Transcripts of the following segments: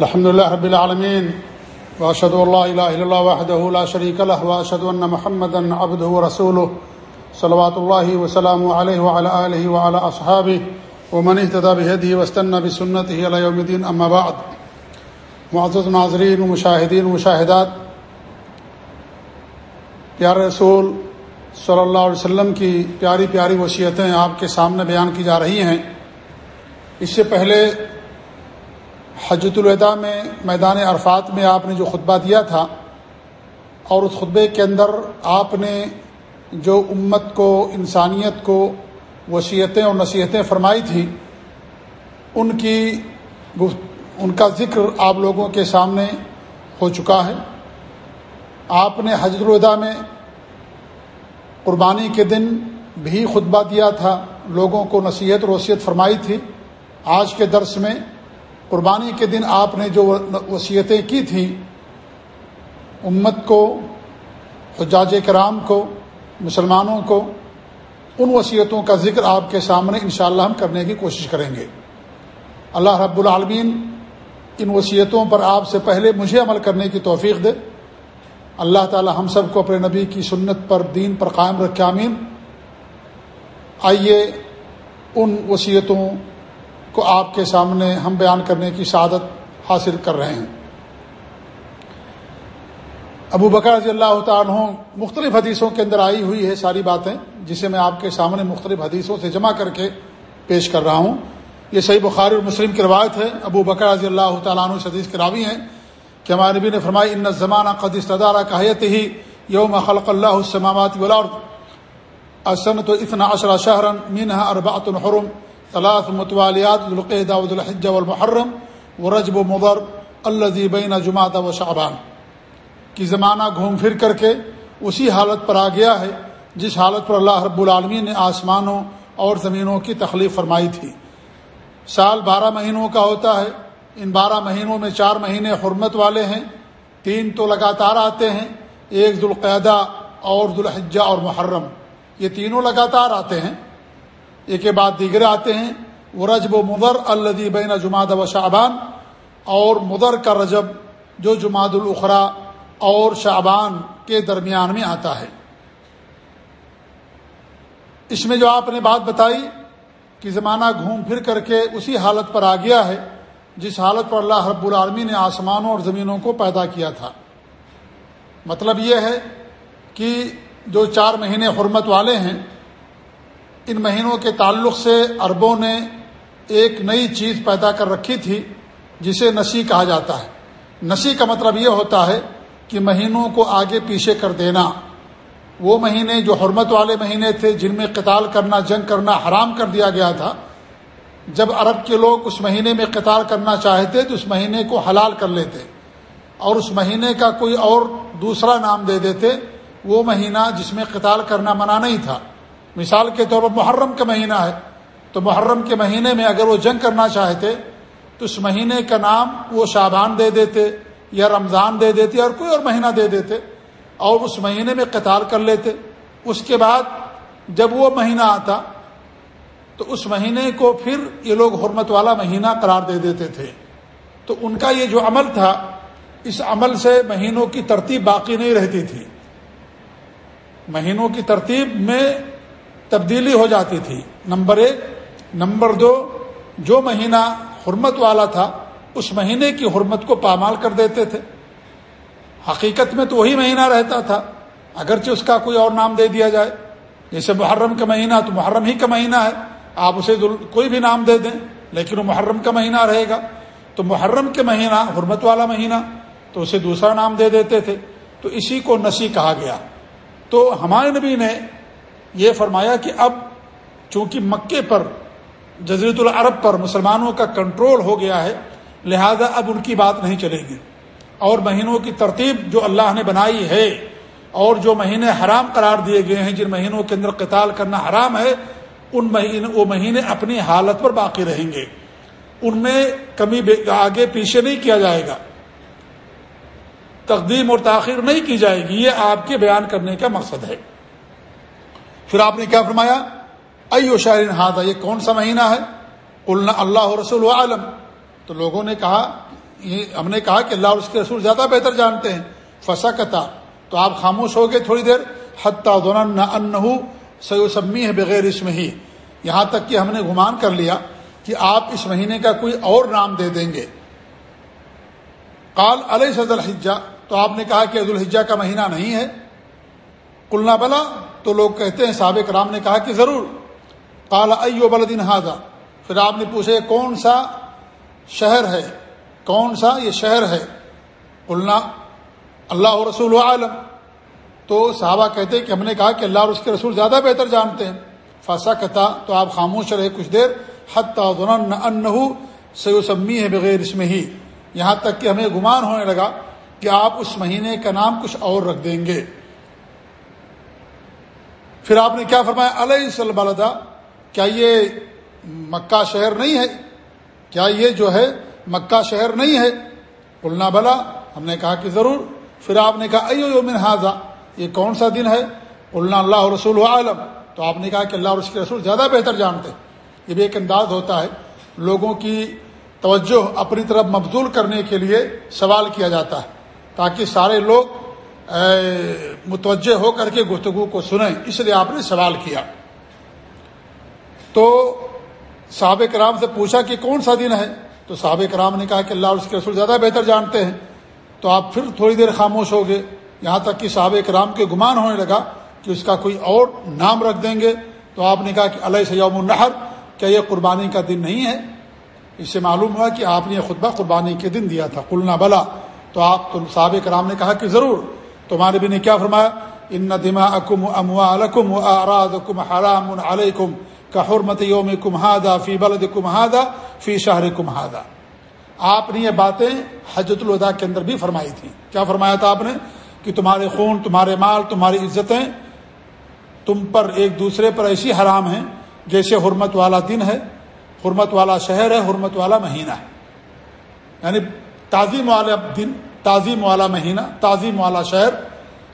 الحمد لله رب العالمين واشهد ان لا اله الا الله وحده لا شريك له واشهد ان محمدا عبده ورسوله، صلوات الله وسلامه عليه وعلى اله وعلى اصحابه ومن اهتدى بهديه واستنى بسنته الى يوم الدين اما بعد. معزز ناظرین ومشاهدین ومشاهدات پیارے رسول صلی اللہ علیہ وسلم کی پیاری پیاری وصیتیں آپ کے سامنے بیان کی جا رہی ہیں۔ اس سے پہلے حجت الوداع میں میدان عرفات میں آپ نے جو خطبہ دیا تھا، اور اس خطبے کے اندر آپ نے جو امت کو، انسانیت کو وصیتیں اور نصیحتیں فرمائی تھیں ان کی ان کا ذکر آپ لوگوں کے سامنے ہو چکا ہے۔ آپ نے حجت الوداع میں قربانی کے دن بھی خطبہ دیا تھا، لوگوں کو نصیحت اور وصیت فرمائی تھی۔ آج کے درس میں قربانی کے دن آپ نے جو وصیتیں کی تھیں، امت کو، حجاج کرام کو، مسلمانوں کو، ان وصیتوں کا ذکر آپ کے سامنے انشاءاللہ ہم کرنے کی کوشش کریں گے۔ اللہ رب العالمین ان وصیتوں پر آپ سے پہلے مجھے عمل کرنے کی توفیق دے۔ اللہ تعالی ہم سب کو اپنے نبی کی سنت پر، دین پر قائم رکھے امین آئیے ان وصیتوں کو آپ کے سامنے ہم بیان کرنے کی سعادت حاصل کر رہے ہیں۔ ابو بکر رضی اللہ تعالیٰ مختلف حدیثوں کے اندر آئی ہوئی ہے ساری باتیں، جسے میں آپ کے سامنے مختلف حدیثوں سے جمع کر کے پیش کر رہا ہوں۔ یہ صحیح بخاری اور مسلم کی روایت ہے۔ ابو بکر رضی اللہ تعالیٰ عنہ حدیث کے راوی ہیں کہ ہمارے نبی نے فرمائی ان زمانہ قدس تدارہ کہیت ہی یوم خلق اللہ السماوات والارض۔ اسنت اتنا عشر شہرن مینہ اربعۃ الحرم ثلاث متوالیات القعدہ ود الحج والمحرم ورجب و مبر الزی بین جماعت و شعبان۔ کی زمانہ گھوم پھر کر کے اسی حالت پر آ گیا ہے جس حالت پر اللہ رب العالمین نے آسمانوں اور زمینوں کی تخلیق فرمائی تھی۔ سال بارہ مہینوں کا ہوتا ہے۔ ان بارہ مہینوں میں چار مہینے حرمت والے ہیں۔ تین تو لگاتار آتے ہیں۔ ایک ذوالقعدہ اور ذوالحجہ اور محرم۔ یہ تینوں لگاتار آتے ہیں۔ ایک کے بعد دیگر آتے ہیں وہ رجب و مدر الدی بین جماعت و شعبان اور مدر کا رجب جو جماعت الخرا اور شعبان کے درمیان میں آتا ہے۔ اس میں جو آپ نے بات بتائی کہ زمانہ گھوم پھر کر کے اسی حالت پر آ گیا ہے، جس حالت پر اللہ رب العالمی نے آسمانوں اور زمینوں کو پیدا کیا تھا۔ مطلب یہ ہے کہ جو چار مہینے حرمت والے ہیں ان مہینوں کے تعلق سے عربوں نے ایک نئی چیز پیدا کر رکھی تھی، جسے نسی کہا جاتا ہے۔ نسی کا مطلب یہ ہوتا ہے کہ مہینوں کو آگے پیچھے کر دینا۔ وہ مہینے جو حرمت والے مہینے تھے، جن میں قتال کرنا، جنگ کرنا حرام کر دیا گیا تھا، جب عرب کے لوگ اس مہینے میں قتال کرنا چاہتے تو اس مہینے کو حلال کر لیتے۔ اور اس مہینے کا کوئی اور دوسرا نام دے دیتے، وہ مہینہ جس میں قتال کرنا منع نہیں تھا۔ مثال کے طور پر محرم کا مہینہ ہے، تو محرم کے مہینے میں اگر وہ جنگ کرنا چاہتے، تو اس مہینے کا نام وہ شابان دے دیتے یا رمضان دے دیتے اور کوئی اور مہینہ دے دیتے اور اس مہینے میں قتال کر لیتے۔ اس کے بعد جب وہ مہینہ آتا، تو اس مہینے کو پھر یہ لوگ حرمت والا مہینہ قرار دے دیتے تھے۔ تو ان کا یہ جو عمل تھا، اس عمل سے مہینوں کی ترتیب باقی نہیں رہتی تھی۔ مہینوں کی ترتیب میں تبدیلی ہو جاتی تھی۔ نمبر ایک۔ نمبر دو، جو مہینہ حرمت والا تھا، اس مہینے کی حرمت کو پامال کر دیتے تھے۔ حقیقت میں تو وہی مہینہ رہتا تھا۔ اگرچہ اس کا کوئی اور نام دے دیا جائے۔ جیسے محرم کا مہینہ، تو محرم ہی کا مہینہ ہے۔ آپ اسے کوئی بھی نام دے دیں، لیکن وہ محرم کا مہینہ رہے گا۔ تو محرم کے مہینہ، حرمت والا مہینہ، تو اسے دوسرا نام دے دیتے تھے۔ تو اسی کو نسی کہا گیا۔ تو ہمارے نبی نے یہ فرمایا کہ اب چونکہ مکے پر جزیرت العرب پر مسلمانوں کا کنٹرول ہو گیا ہے، لہذا اب ان کی بات نہیں چلے گی۔ اور مہینوں کی ترتیب جو اللہ نے بنائی ہے اور جو مہینے حرام قرار دیے گئے ہیں، جن مہینوں کے اندر قتال کرنا حرام ہے، ان مہینے، وہ مہینے اپنی حالت پر باقی رہیں گے۔ ان میں کمی آگے پیچھے نہیں کیا جائے گا۔ تقدیم اور تاخیر نہیں کی جائے گی، یہ آپ کے بیان کرنے کا مقصد ہے۔ پھر آپ نے کیا فرمایا؟ ایو شاعر ہاتھ یہ کون سا مہینہ ہے؟ اللہ رسول عالم تو لوگوں نے کہا ہم نے کہا کہ اللہ اور اس کے رسول زیادہ بہتر جانتے ہیں۔ فسا تو آپ خاموش ہو گئے تھوڑی دیر۔ حتیٰ دونوں سیوسمی ہے بغیر اس میں ہی یہاں تک کہ ہم نے گمان کر لیا کہ آپ اس مہینے کا کوئی اور نام دے دیں گے۔ کال علیہ صد الحجہ تو آپ نے کہا کہ عید الحجہ کا مہینہ نہیں ہے۔ کلنا بلا۔ تو لوگ کہتے ہیں سابق رام نے کہا کہ ضرور۔ کال ایو بلدین حاضہ پھر آپ نے پوچھے کون سا شہر ہے؟ کون سا یہ شہر ہے؟ کلنا اللہ رسول عالم۔ تو صحابہ کہتے ہیں کہ ہم نے کہا کہ اللہ اور اس کے رسول زیادہ بہتر جانتے ہیں۔ فاسا کہتا تو آپ خاموش رہے کچھ دیر۔ حتیٰ انہو سیوسمی ہے بغیر اس میں ہی یہاں تک کہ ہمیں گمان ہونے لگا کہ آپ اس مہینے کا نام کچھ اور رکھ دیں گے۔ پھر آپ نے کیا فرمایا؟ علیہ السلبلدا کیا یہ مکہ شہر نہیں ہے؟ کیا یہ جو ہے مکہ شہر نہیں ہے؟ قلنا بلا، ہم نے کہا کہ ضرور۔ پھر آپ نے کہا، ایو یومن حاضہ یہ کون سا دن ہے؟ قلنا اللہ رسول عالم تو آپ نے کہا کہ اللہ اور اس کے رسول زیادہ بہتر جانتے یہ بھی ایک انداز ہوتا ہے۔ لوگوں کی توجہ اپنی طرف مبزول کرنے کے لیے سوال کیا جاتا ہے تاکہ سارے لوگ متوجہ ہو کر کے گفتگو کو سنیں، اس لیے آپ نے سوال کیا۔ تو صحابہ کرام سے پوچھا کہ کون سا دن ہے؟ تو صحابہ کرام نے کہا کہ اللہ اور اس کے رسول زیادہ بہتر جانتے ہیں۔ تو آپ پھر تھوڑی دیر خاموش ہو گئے۔ یہاں تک کہ صحابہ کرام کے گمان ہونے لگا کہ اس کا کوئی اور نام رکھ دیں گے۔ تو آپ نے کہا کہ علیہ سیوم النحر کیا یہ قربانی کا دن نہیں ہے؟ اس سے معلوم ہوا کہ آپ نے یہ خطبہ قربانی کے دن دیا تھا۔ کلنا بلا، تو آپ صحابہ کرام نے کہا کہ ضرور۔ تمہارے بھی نے کیا فرمایا؟ ان دما اکم اموا الکم و اراد کم حرام علیکم کا حرمت یوم کمہادا فی بلد کمہادا فی شہر کمہادا آپ نے یہ باتیں حجت الوداع کے اندر بھی فرمائی تھیں کیا فرمایا تھا آپ نے؟ کہ تمہارے خون، تمہارے مال، تمہاری عزتیں تم پر ایک دوسرے پر ایسی حرام ہیں جیسے حرمت والا دن ہے، حرمت والا شہر ہے، حرمت والا مہینہ ہے۔ یعنی تعظیم والا دن تعظیم والا مہینہ، تعظیم والا شہر۔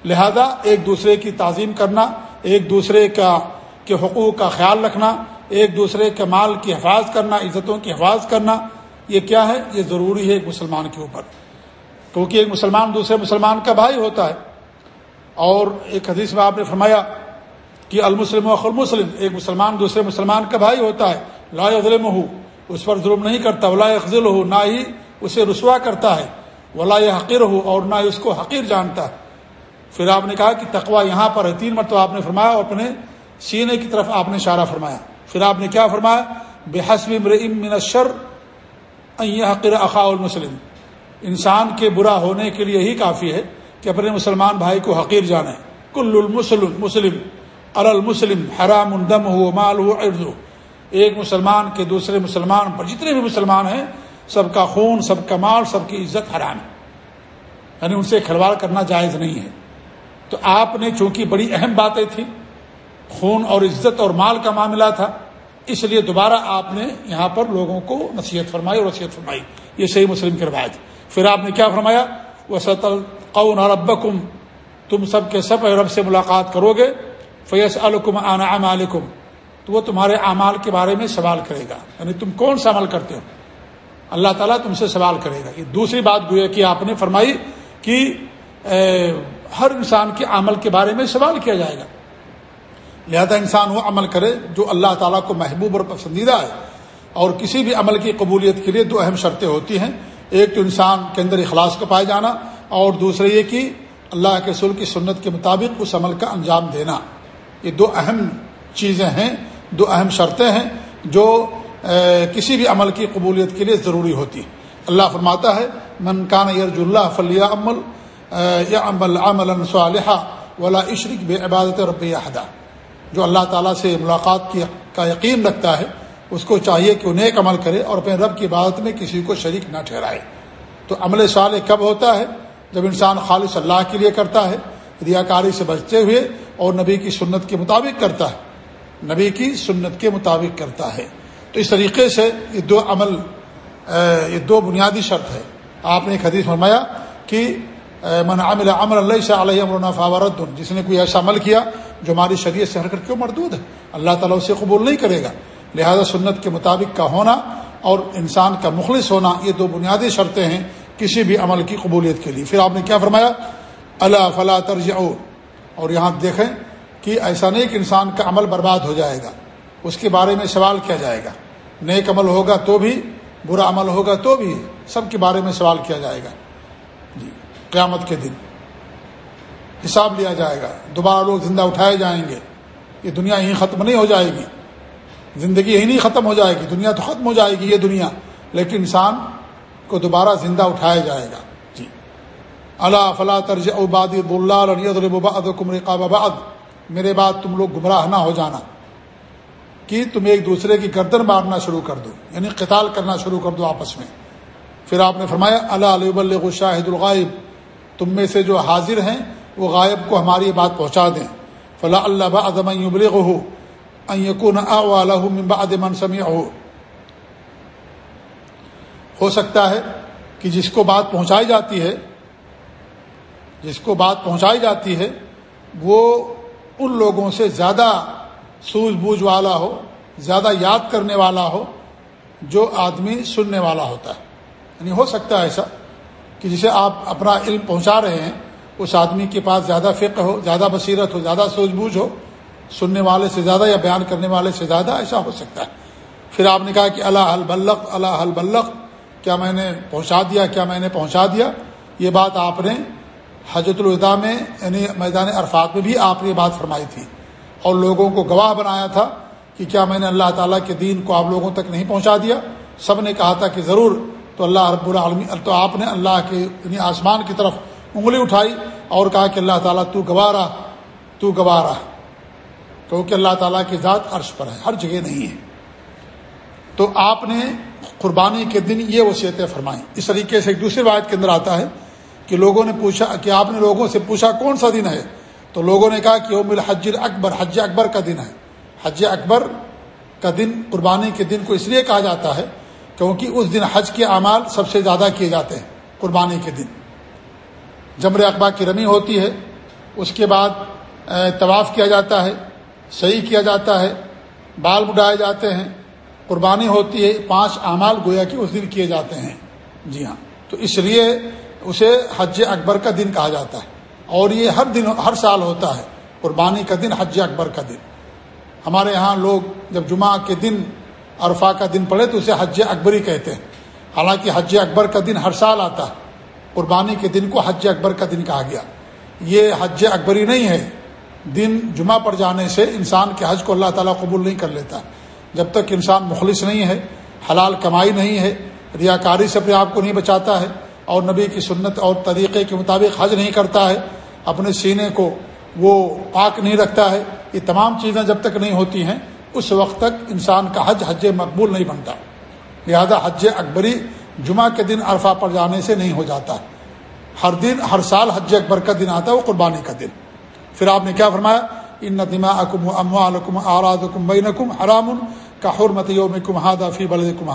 لہذا ایک دوسرے کی تعظیم کرنا، ایک دوسرے کا کے حقوق کا خیال رکھنا، ایک دوسرے کے مال کی حفاظ کرنا، عزتوں کی حفاظ کرنا، یہ کیا ہے؟ یہ ضروری ہے ایک مسلمان کے اوپر۔ کیونکہ ایک مسلمان دوسرے مسلمان کا بھائی ہوتا ہے۔ اور ایک حدیث میں آپ نے فرمایا کہ المسلم و مسلم ایک مسلمان دوسرے مسلمان کا بھائی ہوتا ہے۔ لا ظلم ہو اس پر ظلم نہیں کرتا، ولا افضل ہو نہ ہی اسے رسوا کرتا ہے۔ ولا یہ حقیر ہو اور نہ اس کو حقیر جانتا۔ ہے پھر آپ نے کہا کہ تقوا یہاں پر ہے، تین مرتبہ آپ نے فرمایا اور اپنے سینے کی طرف آپ نے اشارہ فرمایا۔ پھر آپ نے کیا فرمایا؟ بے حسب من الشر حقیر اخا المسلم۔ انسان کے برا ہونے کے لیے ہی کافی ہے کہ اپنے مسلمان بھائی کو حقیر جانے۔ کل المسلم، مسلم المسلم، حرام الدم ہو مال ہو ارد ہو ایک مسلمان کے دوسرے مسلمان پر جتنے بھی مسلمان ہیں سب کا خون، سب کا مال، سب کی عزت حرام ہے۔ یعنی ان سے کھلواڑ کرنا جائز نہیں ہے۔ تو آپ نے چونکہ بڑی اہم باتیں تھیں، خون اور عزت اور مال کا معاملہ تھا، اس لیے دوبارہ آپ نے یہاں پر لوگوں کو نصیحت فرمائی اور نصیحت فرمائی۔ یہ صحیح مسلم کی روایت پھر آپ نے کیا فرمایا؟ وہ سطل قون ربکم تم سب کے سب رب سے ملاقات کرو گے۔ فیص الکم آنا تو وہ تمہارے اعمال کے بارے میں سوال کرے گا۔ یعنی تم کون سا عمل کرتے ہو؟ اللہ تعالیٰ تم سے سوال کرے گا۔ یہ دوسری بات گویا کہ آپ نے فرمائی کہ ہر انسان کے عمل کے بارے میں سوال کیا جائے گا۔ لہذا انسان وہ عمل کرے جو اللہ تعالیٰ کو محبوب اور پسندیدہ ہے۔ اور کسی بھی عمل کی قبولیت کے لیے دو اہم شرطیں ہوتی ہیں۔ ایک تو انسان کے اندر اخلاص کو پائے جانا اور دوسرے یہ کہ اللہ کے رسول کی سنت کے مطابق اس عمل کا انجام دینا۔ یہ دو اہم چیزیں ہیں، دو اہم شرطیں ہیں جو کسی بھی عمل کی قبولیت کے لیے ضروری ہوتی۔ ہے اللہ فرماتا ہے، من کان یرج اللہ فلیہ عمل یا عمل عمل صالحہ ولا عشرق بے عبادت رب احدہ جو اللہ تعالیٰ سے ملاقات کی، کا یقین رکھتا ہے، اس کو چاہیے کہ وہ نیک عمل کرے اور اپنے رب کی عبادت میں کسی کو شریک نہ ٹھہرائے۔ تو عمل صالح کب ہوتا ہے؟ جب انسان خالص اللہ کے لیے کرتا ہے، ریاکاری سے بچتے ہوئے اور نبی کی سنت کے مطابق کرتا ہے۔ نبی کی سنت کے مطابق کرتا ہے۔ تو اس طریقے سے یہ دو عمل یہ دو بنیادی شرط ہے۔ آپ نے ایک حدیث فرمایا کہ من عمل عمل اللہ سے علیہ امرنا فاورت جس نے کوئی ایسا عمل کیا جو ہماری شریعت سے حرکت کیوں مردود ہے؟ اللہ تعالیٰ اسے قبول نہیں کرے گا۔ لہذا سنت کے مطابق کا ہونا اور انسان کا مخلص ہونا، یہ دو بنیادی شرطیں ہیں کسی بھی عمل کی قبولیت کے لیے۔ پھر آپ نے کیا فرمایا؟ اللہ فلاں طرز اور یہاں دیکھیں کہ ایسا نہیں کہ انسان کا عمل برباد ہو جائے گا، اس کے بارے میں سوال کیا جائے گا۔ نیک عمل ہوگا تو بھی، برا عمل ہوگا تو بھی سب کے بارے میں سوال کیا جائے گا۔ جی قیامت کے دن حساب لیا جائے گا۔ دوبارہ لوگ زندہ اٹھائے جائیں گے۔ یہ دنیا یہیں ختم نہیں ہو جائے گی۔ زندگی یہی نہیں ختم ہو جائے گی۔ دنیا تو ختم ہو جائے گی، یہ دنیا۔ لیکن انسان کو دوبارہ زندہ اٹھایا جائے گا۔ جی۔ اللہ فلاں طرز اباد اللہ میرے بعد تم لوگ گمراہ نہ ہو جانا۔ کہ تم ایک دوسرے کی گردن مارنا شروع کر دو یعنی قتال کرنا شروع کر دو آپس میں۔ پھر آپ نے فرمایا اللہ علیہ شاہد الغائب تم میں سے جو حاضر ہیں، وہ غائب کو ہماری بات پہنچا دیں۔ فلاں اللہ ادم ہو من سمی ہو ہو سکتا ہے کہ جس کو بات پہنچائی جاتی ہے، جس کو بات پہنچائی جاتی ہے، وہ ان لوگوں سے زیادہ سوجھ بوجھ والا ہو، زیادہ یاد کرنے والا ہو، جو آدمی سننے والا ہوتا ہے۔ یعنی ہو سکتا ہے ایسا کہ جسے آپ اپنا علم پہنچا رہے ہیں، اس آدمی کے پاس زیادہ فقہ ہو، زیادہ بصیرت ہو، زیادہ سوجھ بوجھ ہو، سننے والے سے زیادہ یا بیان کرنے والے سے زیادہ ایسا ہو سکتا ہے۔ پھر آپ نے کہا کہ اللہ البلق اللہ البلق کیا میں نے پہنچا دیا، کیا میں نے پہنچا دیا؟ یہ بات آپ نے حجرت الوداع میں یعنی میدان عرفات میں بھی آپ نے یہ بات فرمائی تھی۔ اور لوگوں کو گواہ بنایا تھا کہ کیا میں نے اللہ تعالیٰ کے دین کو آپ لوگوں تک نہیں پہنچا دیا؟ سب نے کہا تھا کہ ضرور، تو اللہ رب العالمین، تو آپ نے اللہ کے یعنی آسمان کی طرف انگلی اٹھائی اور کہا کہ اللہ تعالیٰ تو گواہ رہا، تو گواہ رہا۔ کیونکہ اللہ تعالیٰ کی ذات عرش پر ہے، ہر جگہ نہیں ہے۔ تو آپ نے قربانی کے دن یہ وصیتیں فرمائیں۔ اس طریقے سے ایک دوسری روایت کے اندر آتا ہے کہ لوگوں نے پوچھا، کہ آپ نے لوگوں سے پوچھا کون سا دن ہے؟ تو لوگوں نے کہا کہ یوم الحج اکبر حج اکبر کا دن ہے۔ حج اکبر کا دن قربانی کے دن کو اس لیے کہا جاتا ہے کیونکہ اس دن حج کے اعمال سب سے زیادہ کیے جاتے ہیں، قربانی کے دن۔ جمر اقبا کی رمی ہوتی ہے، اس کے بعد طواف کیا جاتا ہے صحیح کیا جاتا ہے، بال بڈائے جاتے ہیں۔ قربانی ہوتی ہے، پانچ اعمال گویا کہ اس دن کیے جاتے ہیں۔ جی ہاں تو اس لیے اسے حج اکبر کا دن کہا جاتا ہے۔ اور یہ ہر دن ہر سال ہوتا ہے، قربانی کا دن، حج اکبر کا دن۔ ہمارے یہاں لوگ جب جمعہ کے دن عرفا کا دن پڑے تو اسے حج اکبری کہتے ہیں۔ حالانکہ حج اکبر کا دن ہر سال آتا ہے۔ قربانی کے دن کو حج اکبر کا دن کہا گیا۔ یہ حج اکبری نہیں ہے۔ دن جمعہ پڑ جانے سے انسان کے حج کو اللہ تعالیٰ قبول نہیں کر لیتا۔ جب تک انسان مخلص نہیں ہے، حلال کمائی نہیں ہے، ریاکاری سے اپنے آپ کو نہیں بچاتا ہے اور نبی کی سنت اور طریقے کے مطابق حج نہیں کرتا ہے، اپنے سینے کو وہ پاک نہیں رکھتا ہے، یہ تمام چیزیں جب تک نہیں ہوتی ہیں، اس وقت تک انسان کا حج حج مقبول نہیں بنتا۔ لہذا حج اکبری جمعہ کے دن عرفہ پر جانے سے نہیں ہو جاتا۔ ہر دن، ہر سال حج اکبر کا دن آتا ہے، وہ قربانی کا دن۔ پھر آپ نے کیا فرمایا؟ ان دما اکم ام آراد کم کم حرام کا حرمت یوم کم فی بلد کم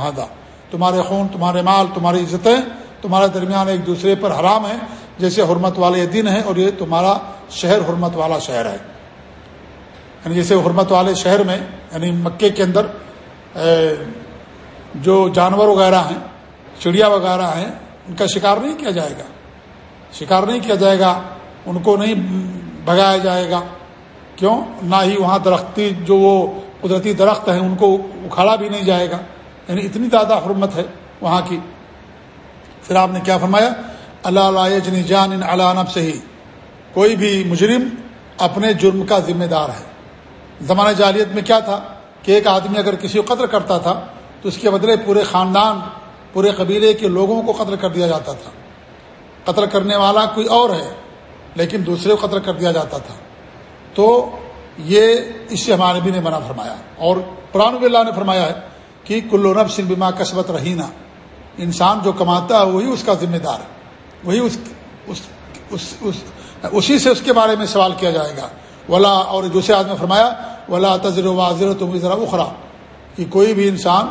تمہارے خون، تمہارے مال، تمہاری عزتیں تمہارے درمیان ایک دوسرے پر حرام ہیں جیسے حرمت والے دن ہیں اور یہ تمہارا شہر حرمت والا شہر ہے۔ یعنی جیسے حرمت والے شہر میں یعنی مکے کے اندر جو جانور وغیرہ ہیں، چڑیا وغیرہ ہیں، ان کا شکار نہیں کیا جائے گا۔ شکار نہیں کیا جائے گا، ان کو نہیں بھگایا جائے گا۔ کیوں؟ نہ ہی وہاں درختی، جو وہ قدرتی درخت ہیں، ان کو اکھاڑا بھی نہیں جائے گا۔ یعنی اتنی زیادہ حرمت ہے وہاں کی۔ پھر آپ نے کیا فرمایا؟ اللہ جنی جان ان علانب سے ہی کوئی بھی مجرم اپنے جرم کا ذمہ دار ہے۔ زمانہ جالیت میں کیا تھا کہ ایک آدمی اگر کسی کو قتل کرتا تھا تو اس کے بدلے پورے خاندان، پورے قبیلے کے لوگوں کو قتل کر دیا جاتا تھا۔ قتل کرنے والا کوئی اور ہے، لیکن دوسرے کو قتل کر دیا جاتا تھا۔ تو یہ اس سے ہمارے بھی نے منع فرمایا۔ اور قرآن اللہ نے فرمایا ہے کہ کلو نب سن بیما کسبت رہینا۔ انسان جو کماتا ہے وہی اس کا ذمہ دار ہے۔ وہی اس اس, اس, اس اسی سے اس کے بارے میں سوال کیا جائے گا۔ ولا اور دوسرے آدمی فرمایا ولا تجر واضر تم ذرا اخرا کہ کوئی بھی انسان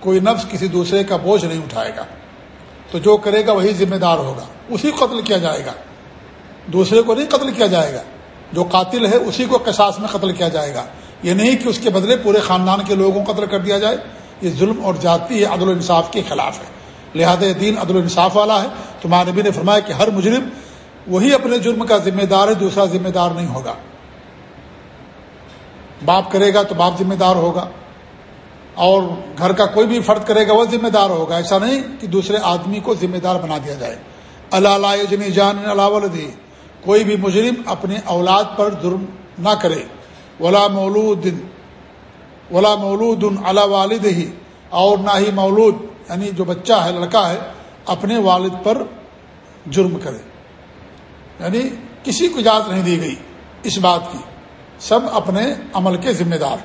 کوئی نفس کسی دوسرے کا بوجھ نہیں اٹھائے گا۔ تو جو کرے گا وہی ذمہ دار ہوگا۔ اسی کو قتل کیا جائے گا۔ دوسرے کو نہیں قتل کیا جائے گا۔ جو قاتل ہے اسی کو قصاص میں قتل کیا جائے گا۔ یہ نہیں کہ اس کے بدلے پورے خاندان کے لوگوں کو قتل کر دیا جائے۔ یہ ظلم اور جاتی ہے عدل و انصاف کے خلاف ہے۔ لہذا یہ دین عدل و انصاف والا ہے۔ تمہارے نبی نے فرمایا کہ ہر مجرم وہی اپنے جرم کا ذمہ دار ہے، دوسرا ذمہ دار نہیں ہوگا۔ باپ کرے گا تو باپ ذمہ دار ہوگا۔ اور گھر کا کوئی بھی فرد کرے گا وہ ذمہ دار ہوگا۔ ایسا نہیں کہ دوسرے آدمی کو ذمہ دار بنا دیا جائے۔ اللہ جنی جان اللہ کوئی بھی مجرم اپنے اولاد پر ظلم نہ کرے۔ ولا مولود ولا مولود اللہ والد ہی اور نہ ہی مولود یعنی جو بچہ ہے، لڑکا ہے، اپنے والد پر جرم کرے۔ یعنی کسی کو اجازت نہیں دی گئی اس بات کی۔ سب اپنے عمل کے ذمہ دار۔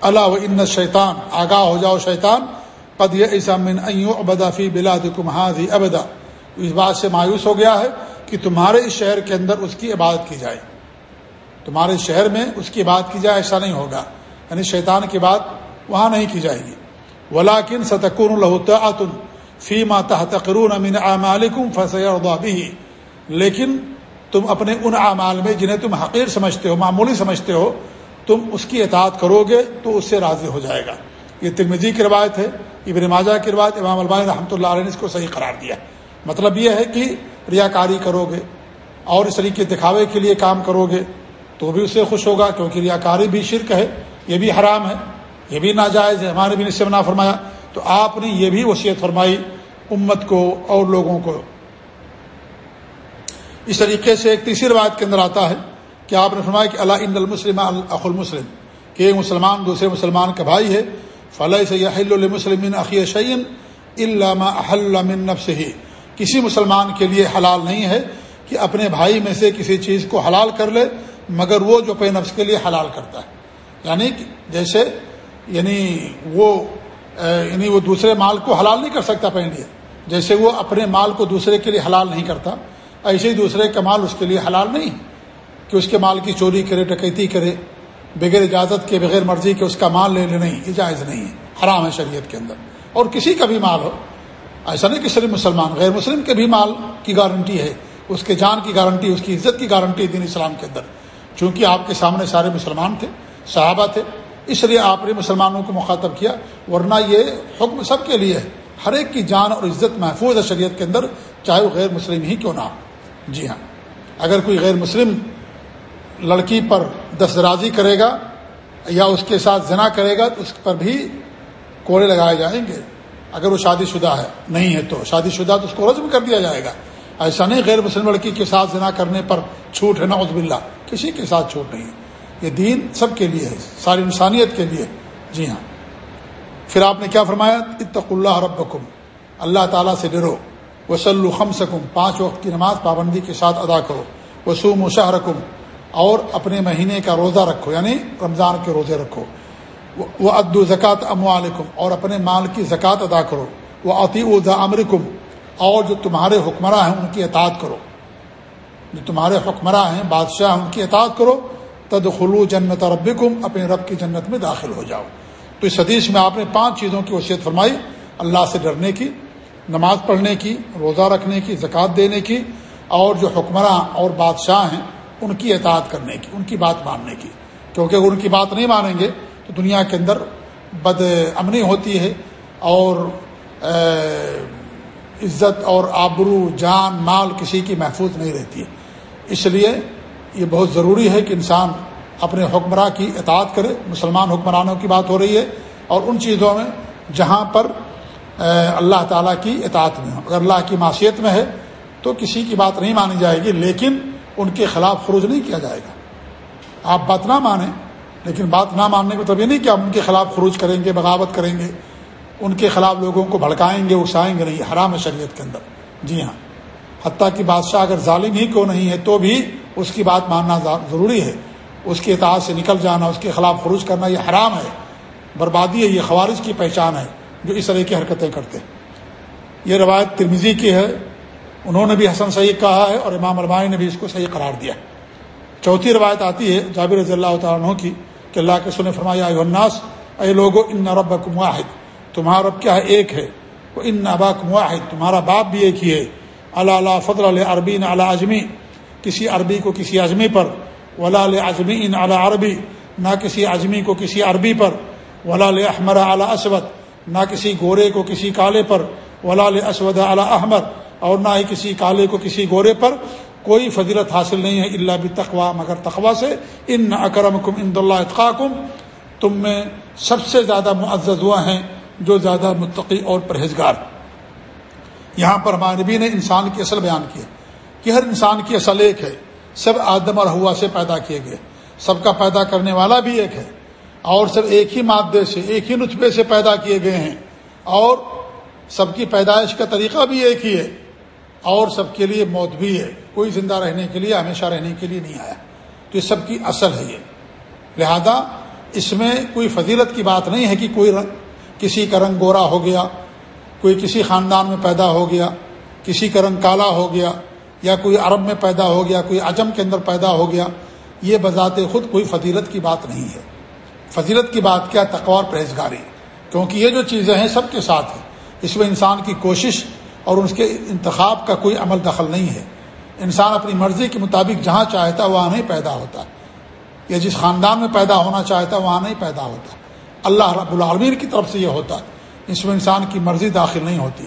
اللہ و ان شیطان آگاہ ہو جاؤ شیطان پد ایسا من ابدا فی بلاد کمہادی ابدا۔ اس بات سے مایوس ہو گیا ہے کہ تمہارے اس شہر کے اندر اس کی عبادت کی جائے۔ تمہارے شہر میں اس کی بات کی جائے، ایسا نہیں ہوگا۔ یعنی شیطان کی بات وہاں نہیں کی جائے گی۔ ولاکن ستکن الحتن فیما تحتقرون امین عمالکم فصح بھی لیکن تم اپنے ان اعمال میں جنہیں تم حقیر سمجھتے ہو، معمولی سمجھتے ہو، تم اس کی اطاعت کرو گے تو اس سے راضی ہو جائے گا۔ یہ ترمزی کی روایت ہے، ابن ماجہ کی روایت، امام البانی رحمۃ اللہ علیہ نے اس کو صحیح قرار دیا۔ مطلب یہ ہے کہ ریاکاری کرو گے اور اس طریقے دکھاوے کے لیے کام کرو گے تو بھی اسے خوش ہوگا، کیونکہ ریاکاری بھی شرک ہے۔ یہ بھی حرام ہے، یہ بھی ناجائز ہے۔ ہمارے بھی نصب نہ فرمایا، تو آپ نے یہ بھی وصیت فرمائی امت کو اور لوگوں کو۔ اس طریقے سے ایک تیسری روایت کے اندر آتا ہے کہ آپ نے فرمایا کہ اللہ ان المسلم اخ المسلم، کہ ایک مسلمان دوسرے مسلمان کا بھائی ہے۔ فلح سے المسلم عقی شعین علامہ نفس ہی کسی مسلمان کے لیے حلال نہیں ہے کہ اپنے بھائی میں سے کسی چیز کو حلال کر لے، مگر وہ جو پے نفس کے لیے حلال کرتا ہے۔ یعنی جیسے یعنی وہ یعنی وہ دوسرے مال کو حلال نہیں کر سکتا پہن لیے جیسے وہ اپنے مال کو دوسرے کے لیے حلال نہیں کرتا، ایسے ہی دوسرے کا مال اس کے لیے حلال نہیں کہ اس کے مال کی چوری کرے، ڈکیتی کرے، بغیر اجازت کے، بغیر مرضی کے اس کا مال لے لے نہیں جائز نہیں ہے۔ حرام ہے شریعت کے اندر۔ اور کسی کا بھی مال ہو، ایسا نہیں کہ صرف مسلمان، غیر مسلم کے بھی مال کی گارنٹی ہے، اس کے جان کی گارنٹی، اس کی عزت کی گارنٹی دین اسلام کے اندر۔ چونکہ آپ کے سامنے سارے مسلمان تھے صحابہ تھے، اس لیے آپ نے مسلمانوں کو مخاطب کیا، ورنہ یہ حکم سب کے لیے ہے۔ ہر ایک کی جان اور عزت محفوظ ہے شریعت کے اندر، چاہے وہ غیر مسلم ہی کیوں نہ جی ہاں۔ اگر کوئی غیر مسلم لڑکی پر دسترازی کرے گا یا اس کے ساتھ زنا کرے گا، تو اس پر بھی کوڑے لگائے جائیں گے۔ اگر وہ شادی شدہ ہے، نہیں ہے تو شادی شدہ تو اس کو رزم کر دیا جائے گا۔ ایسا نہیں غیر مسلم لڑکی کے ساتھ زنا کرنے پر چھوٹ ہے نا عزب اللہ کسی کے ساتھ چھوٹ نہیں ہے۔ یہ دین سب کے لیے ہے، ساری انسانیت کے لیے۔ جی ہاں۔ پھر آپ نے کیا فرمایا؟ اتق اللہ ربکم، اللہ تعالیٰ سے ڈرو۔ وسلو خم سکم پانچ وقت کی نماز پابندی کے ساتھ ادا کرو۔ وسوم و شاہ رکم اور اپنے مہینے کا روزہ رکھو یعنی رمضان کے روزے رکھو۔ وہ ادو زکوٰۃ ام اور اپنے مال کی زکوٰۃ ادا کرو۔ وہ عطی ادا امرکم اور جو تمہارے حکمراں ہیں ان کی اطاعت کرو۔ جو تمہارے حکمراں ہیں، بادشاہ ان کی اطاعت کرو۔ تد خلو جنت ربکم، اپنے رب کی جنت میں داخل ہو جاؤ۔ تو اس حدیث میں آپ نے پانچ چیزوں کی وصیت فرمائی۔ اللہ سے ڈرنے کی، نماز پڑھنے کی، روزہ رکھنے کی، زکوٰۃ دینے کی، اور جو حکمراں اور بادشاہ ہیں، ان کی اطاعت کرنے کی، ان کی بات ماننے کی۔ کیونکہ اگر ان کی بات نہیں مانیں گے، تو دنیا کے اندر بد امنی ہوتی ہے اور عزت اور آبرو، جان، مال کسی کی محفوظ نہیں رہتی۔ ہے اس لیے یہ بہت ضروری ہے کہ انسان اپنے حکمراں کی اطاعت کرے، مسلمان حکمرانوں کی بات ہو رہی ہے، اور ان چیزوں میں جہاں پر اللہ تعالیٰ کی اطاعت میں ہو۔ اگر اللہ کی معاشیت میں ہے تو کسی کی بات نہیں مانی جائے گی، لیکن ان کے خلاف خروج نہیں کیا جائے گا۔ آپ بات نہ مانیں، لیکن بات نہ ماننے کو مطلب یہ نہیں کہ ہم ان کے خلاف خروج کریں گے، بغاوت کریں گے، ان کے خلاف لوگوں کو بھڑکائیں گے، اکسائیں گے، نہیں حرام ہے شریعت کے اندر۔ جی ہاں۔ حتیٰ کہ بادشاہ اگر ظالم ہی کیوں نہیں ہے، تو بھی اس کی بات ماننا ضروری ہے۔ اس کے اطاعت سے نکل جانا، اس کے خلاف خروج کرنا یہ حرام ہے۔ بربادی ہے، یہ خوارج کی پہچان ہے جو اس طرح کی حرکتیں کرتے یہ روایت ترمیزی کی ہے۔ انہوں نے بھی حسن صحیح کہا ہے اور امام المائی نے بھی اس کو صحیح قرار دیا۔ چوتھی روایت آتی ہے جابر رضی اللہ تعالیٰ عنہ کی کہ اللہ کے سن فرمایا الناس، اے لوگو، ان رب واحد۔ تمہارا رب کیا ہے؟ ایک ہے۔ وہ ان نبا واحد۔ تمہارا باپ بھی ایک ہی ہے۔ اللہ اللہ فضل علیہ عربی نہ اجمی کسی عربی کو کسی اجمی پر، ولا اجمی ان اعلیٰ عربی، نہ کسی اجمی کو کسی عربی پر، ولا احمر اعلیٰ اسود، نہ کسی گورے کو کسی کالے پر ولال اسود علی احمد اور نہ ہی کسی کالے کو کسی گورے پر کوئی فضیلت حاصل نہیں ہے اللہ بھی مگر تقوا سے، ان نہ اکرم کم اند اللہ اطقاکم تم میں سب سے زیادہ معزز ہوا ہیں جو زیادہ متقی اور پرہیزگار۔ یہاں پر ہمارے نبی نے انسان کی اصل بیان کی کہ ہر انسان کی اصل ایک ہے۔ سب آدم اور ہوا سے پیدا کیے گئے۔ سب کا پیدا کرنے والا بھی ایک ہے۔ اور سب ایک ہی مادے سے، ایک ہی نطفے سے پیدا کیے گئے ہیں۔ اور سب کی پیدائش کا طریقہ بھی ایک ہی ہے۔ اور سب کے لیے موت بھی ہے۔ کوئی زندہ رہنے کے لیے، ہمیشہ رہنے کے لیے نہیں آیا۔ تو یہ سب کی اصل ہے یہ۔ لہذا اس میں کوئی فضیلت کی بات نہیں ہے کہ کوئی رنگ، کسی کا رنگ گورا ہو گیا، کوئی کسی خاندان میں پیدا ہو گیا، کسی کا رنگ کالا ہو گیا۔ یا کوئی عرب میں پیدا ہو گیا، کوئی عجم کے اندر پیدا ہو گیا، یہ بذات خود کوئی فضیلت کی بات نہیں ہے۔ فضیلت کی بات کیا؟ تقوار پرہیزگاری۔ کیونکہ یہ جو چیزیں ہیں سب کے ساتھ ہیں۔ اس میں انسان کی کوشش اور اس کے انتخاب کا کوئی عمل دخل نہیں ہے۔ انسان اپنی مرضی کے مطابق جہاں چاہتا وہاں نہیں پیدا ہوتا۔ یا جس خاندان میں پیدا ہونا چاہتا وہاں نہیں پیدا ہوتا۔ اللہ رب العالمین کی طرف سے یہ ہوتا ہے۔ اس میں انسان کی مرضی داخل نہیں ہوتی۔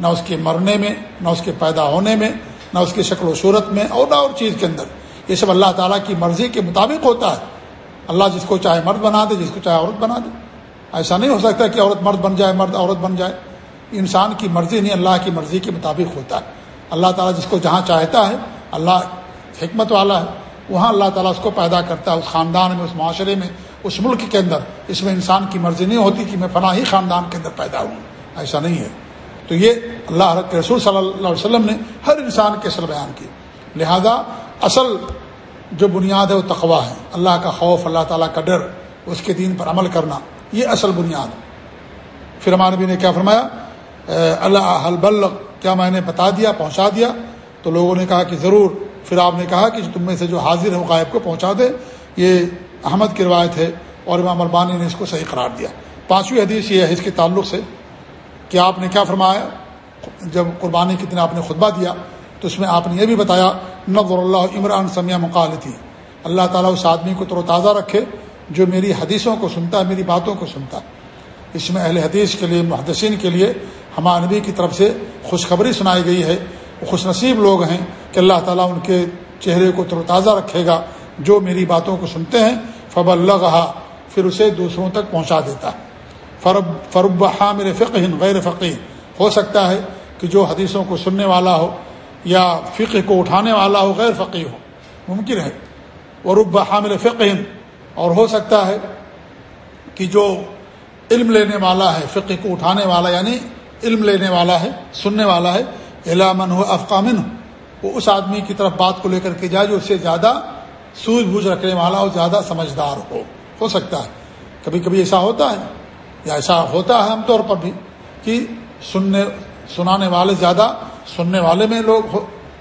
نہ اس کے مرنے میں، نہ اس کے پیدا ہونے میں نہ اس کی شکل و صورت میں اور نہ اور چیز کے اندر۔ یہ سب اللہ تعالیٰ کی مرضی کے مطابق ہوتا ہے۔ اللہ جس کو چاہے مرد بنا دے، جس کو چاہے عورت بنا دے۔ ایسا نہیں ہو سکتا کہ عورت مرد بن جائے، مرد عورت بن جائے۔ انسان کی مرضی نہیں، اللہ کی مرضی کے مطابق ہوتا ہے۔ اللہ تعالیٰ جس کو جہاں چاہتا ہے، اللہ حکمت والا ہے۔ وہاں اللہ تعالیٰ اس کو پیدا کرتا ہے، اس خاندان میں، اس معاشرے میں، اس ملک کے اندر۔ اس میں انسان کی مرضی نہیں ہوتی کہ میں فلاں ہی خاندان کے اندر پیدا ہوں۔ ایسا نہیں ہے۔ تو یہ اللہ کے رسول صلی اللہ علیہ وسلم نے ہر انسان کے اصل بیان کی لہذا اصل جو بنیاد ہے وہ تقوا ہے۔ اللہ کا خوف، اللہ تعالیٰ کا ڈر، اس کے دین پر عمل کرنا، یہ اصل بنیاد پھر ہمارے نبی نے کیا فرمایا؟ اللہ حلبل کیا میں نے بتا دیا، پہنچا دیا؟ تو لوگوں نے کہا کہ ضرور۔ پھر آپ نے کہا کہ تم میں سے جو حاضر ہے وہ غائب کو پہنچا دے۔ یہ احمد کی روایت ہے اور امام البانی نے اس کو صحیح قرار دیا۔ پانچویں حدیث یہ ہے، اس کے تعلق سے کہ آپ نے کیا فرمایا؟ جب قربانی کے دن آپ نے خطبہ دیا، تو اس میں آپ نے یہ بھی بتایا، نظر اللہ عمران سمیہ مقالتی۔ اللہ تعالیٰ اس آدمی کو تر و تازہ رکھے جو میری حدیثوں کو سنتا ہے میری باتوں کو سنتا۔ ہے اس میں اہل حدیث کے لیے، محدثین کے لیے ہمارے نبی کی طرف سے خوشخبری سنائی گئی ہے۔ وہ خوش نصیب لوگ ہیں کہ اللہ تعالیٰ ان کے چہرے کو تر و تازہ رکھے گا۔ جو میری باتوں کو سنتے ہیں فب اللہ پھر اسے دوسروں تک پہنچا دیتا۔ ہے فرب فرب حامر فقہ غیر فقی ہو سکتا ہے کہ جو حدیثوں کو سننے والا ہو یا فقہ کو اٹھانے والا ہو غیر فقی ہو۔ ممکن ہے۔ ورب حامل فقہ۔ اور ہو سکتا ہے کہ جو علم لینے والا ہے، فقہ کو اٹھانے والا یعنی علم لینے والا ہے، سننے والا ہے علامن ہو افقامن وہ اس آدمی کی طرف بات کو لے کر کے جائے جو اس سے زیادہ سوجھ بوجھ رکھنے والا ہو، زیادہ سمجھدار ہو۔ ہو سکتا ہے۔ کبھی کبھی ایسا ہوتا ہے۔ یا ایسا ہوتا ہے عام طور پر بھی کہ سننے سنانے والے زیادہ سننے والے میں لوگ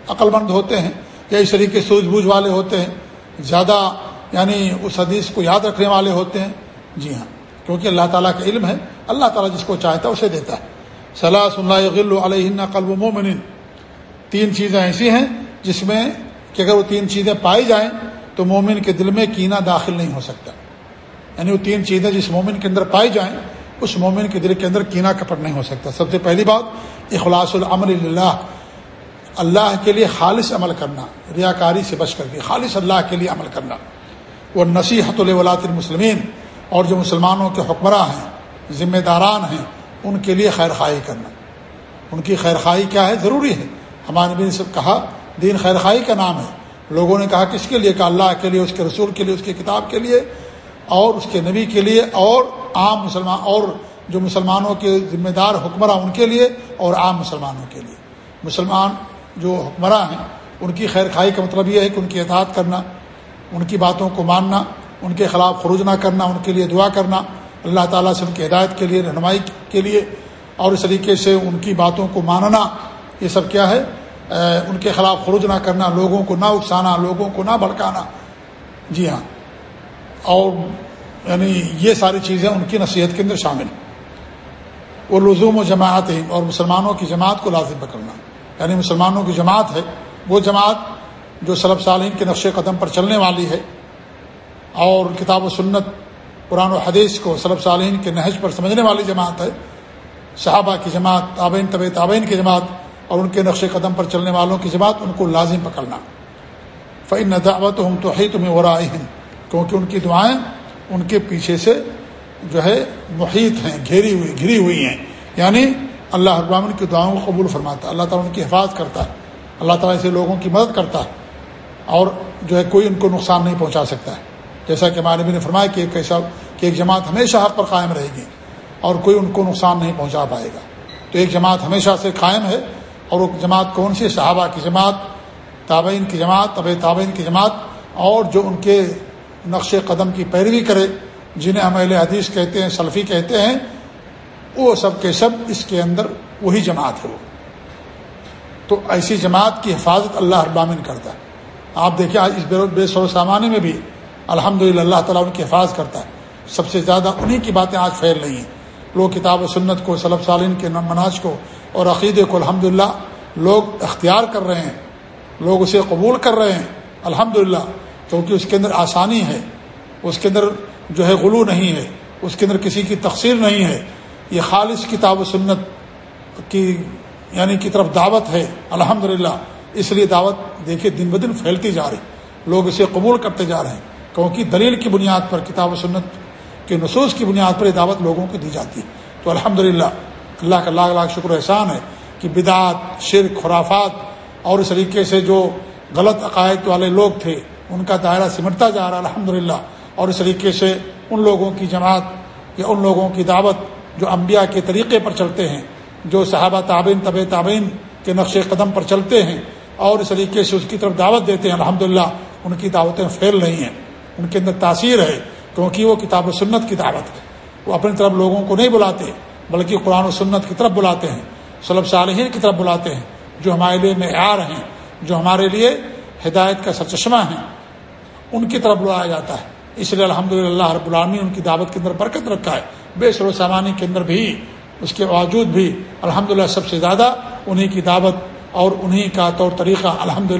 عقل مند ہوتے ہیں یا اس طریقے سوجھ بوجھ والے ہوتے ہیں، زیادہ یعنی اس حدیث کو یاد رکھنے والے ہوتے ہیں۔ جی ہاں کیونکہ اللہ تعالیٰ کا علم ہے، اللہ تعالیٰ جس کو چاہتا ہے اسے دیتا ہے۔ صلاح صلی غل علیہ قلب و مومن۔ تین چیزیں ایسی ہیں جس میں کہ اگر وہ تین چیزیں پائی جائیں تو مومن کے دل میں کینہ داخل نہیں ہو سکتا۔ یعنی وہ تین چیزیں جس مومن کے اندر پائی جائیں اس مومن کے دل کے اندر کینہ کپٹ نہیں ہو سکتا۔ سب سے پہلی بات، اخلاص العمل اللہ اللہ کے لیے خالص عمل کرنا، ریاکاری سے بچ کر کے خالص اللہ کے لیے عمل کرنا۔ وہ نصیحت الولاۃ المسلمین اور جو مسلمانوں کے حکمراں ہیں، ذمہ داران ہیں، ان کے لیے خیر خواہی کرنا۔ ان کی خیر خواہی کیا ہے؟ ضروری ہے۔ ہمارے نبی نے سب کہا، دین خیر خواہی کا نام ہے۔ لوگوں نے کہا، کس کے لیے؟ کہ اللہ کے لیے، اس کے رسول کے لیے، اس کی کتاب کے لیے۔ اور اس کے نبی کے لیے اور عام مسلمان اور جو مسلمانوں کے ذمہ دار حکمراں ان کے لیے اور عام مسلمانوں کے لیے۔ مسلمان جو حکمراں ہیں، ان کی خیر خواہی کا مطلب یہ ہے کہ ان کی اطاعت کرنا، ان کی باتوں کو ماننا، ان کے خلاف خروج نہ کرنا، ان کے لیے دعا کرنا، اللہ تعالیٰ سے ان کی ہدایت کے لیے، رہنمائی کے لیے اور اس طریقے سے ان کی باتوں کو ماننا، یہ سب کیا ہے؟ ان کے خلاف خروج نہ کرنا، لوگوں کو نہ اکسانا، لوگوں کو نہ بھڑکانا۔ جی ہاں۔ اور یعنی یہ ساری چیزیں ان کی نصیحت کے اندر شامل ہیں۔ وہ لزوم و جماعت ہیں اور مسلمانوں کی جماعت کو لازم پکڑنا۔ یعنی مسلمانوں کی جماعت ہے، وہ جماعت جو صلب صالین کے نقش قدم پر چلنے والی ہے۔ اور کتاب و سنت، قرآن و حدیث کو صلب صالین کے نہج پر سمجھنے والی جماعت ہے۔ صحابہ کی جماعت، تابعین طب تابعین کی جماعت اور ان کے نقش قدم پر چلنے والوں کی جماعت، ان کو لازم پکڑنا۔ فعن دعوت ہوں تو ہی تمہیں ہو رہا کیونکہ ان کی دعائیں ان کے پیچھے سے جو ہے محیط ہیں، گھیری ہوئی گھری ہوئی ہیں۔ یعنی اللہ ابامن کی دعاؤں کو قبول فرماتا ہے۔ اللہ تعالیٰ ان کی حفاظت کرتا ہے۔ اللہ تعالیٰ سے لوگوں کی مدد کرتا ہے۔ اور جو ہے کوئی ان کو نقصان نہیں پہنچا سکتا ہے۔ جیسا کہ ہمارے نے فرمایا کہ ایک ایسا کہ ایک جماعت ہمیشہ حق پر قائم رہے گی اور کوئی ان کو نقصان نہیں پہنچا پائے گا۔ تو ایک جماعت ہمیشہ سے قائم ہے اور وہ جماعت کون سی صحابہ کی جماعت، تابعین کی جماعت طب تابعین کی جماعت اور جو ان کے نقش قدم کی پیروی کرے، جنہیں ہم اہل حدیث کہتے ہیں، سلفی کہتے ہیں، وہ سب کے سب اس کے اندر وہی جماعت ہے وہ تو ایسی جماعت کی حفاظت اللہ ابامن کرتا ہے۔ آپ دیکھیں، آج اس بے سور سامانے میں بھی الحمد اللہ تعالیٰ ان کی حفاظت کرتا ہے۔ سب سے زیادہ انہیں کی باتیں آج پھیل رہی ہیں۔ لوگ کتاب و سنت کو صلب سالین کے مناج کو اور عقیدے کو الحمد لوگ اختیار کر رہے ہیں، لوگ اسے قبول کر رہے ہیں۔ الحمد للہ کیونکہ اس کے اندر آسانی ہے، اس کے اندر جو ہے غلو نہیں ہے، اس کے اندر کسی کی تقسیم نہیں ہے۔ یہ خالص کتاب و سنت کی یعنی کی طرف دعوت ہے الحمد اس لیے دعوت دیکھیے دن بدن پھیلتی جا رہی۔ لوگ اسے قبول کرتے جا رہے ہیں۔ کیونکہ دلیل کی بنیاد پر کتاب و سنت کے نصوص کی بنیاد پر یہ دعوت لوگوں کو دی جاتی ہے۔ تو الحمد اللہ کا لاکھ لاکھ شکر احسان ہے کہ بدعت شرک، خرافات اور اس طریقے سے جو غلط عقائد والے لوگ تھے ان کا دائرہ سمٹتا جا رہا الحمد اور اس طریقے سے ان لوگوں کی جماعت یا ان لوگوں کی دعوت جو انبیاء کے طریقے پر چلتے ہیں، جو صحابہ تعبین طب تعبین کے نقش قدم پر چلتے ہیں، اور اس طریقے سے اس کی طرف دعوت دیتے ہیں الحمد ان کی دعوتیں پھیل رہی ہیں۔ ان کے اندر تاثیر ہے، کیونکہ وہ کتاب و سنت کی دعوت ہے۔ وہ اپنی طرف لوگوں کو نہیں بلاتے، بلکہ قرآن و سنت کی طرف بلاتے ہیں۔ صلب صالحین کی طرف بلاتے ہیں، جو ہمارے لیے معیار ہیں، جو ہمارے لیے ہدایت کا سرچشمہ ہیں، ان کی طرف بلایا جاتا ہے۔ اس لیے الحمد للہ رب العالمین ان کی دعوت کے اندر برکت رکھا ہے۔ بے سر و سامانی کے اندر بھی، اس کے باوجود بھی الحمد سب سے زیادہ انہیں کی دعوت اور انہیں کا طور طریقہ الحمد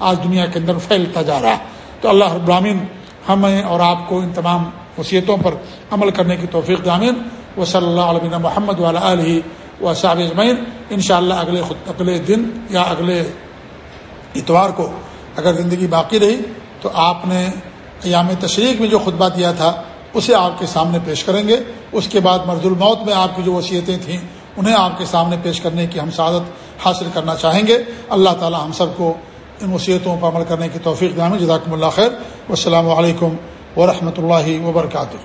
آج دنیا کے اندر پھیلتا جا رہا ہے۔ تو اللہ رب العالمین ہمیں اور آپ کو ان تمام وصیتوں پر عمل کرنے کی توفیق دامین و صلی اللہ علیہ محمد والا علیہ و صاب اجمین ان شاء اللہ اگلے خود اگلے دن یا اگلے اتوار کو اگر زندگی باقی رہی تو آپ نے ایام تشریق میں جو خطبہ دیا تھا، اسے آپ کے سامنے پیش کریں گے۔ اس کے بعد مرد الموت میں آپ کی جو وصیتیں تھیں، انہیں آپ کے سامنے پیش کرنے کی ہم سعادت حاصل کرنا چاہیں گے۔ اللہ تعالی ہم سب کو ان وصیتوں پر عمل کرنے کی توفیق دامِ جزاکم اللہ خیر۔ والسلام علیکم ورحمۃ اللہ وبرکاتہ۔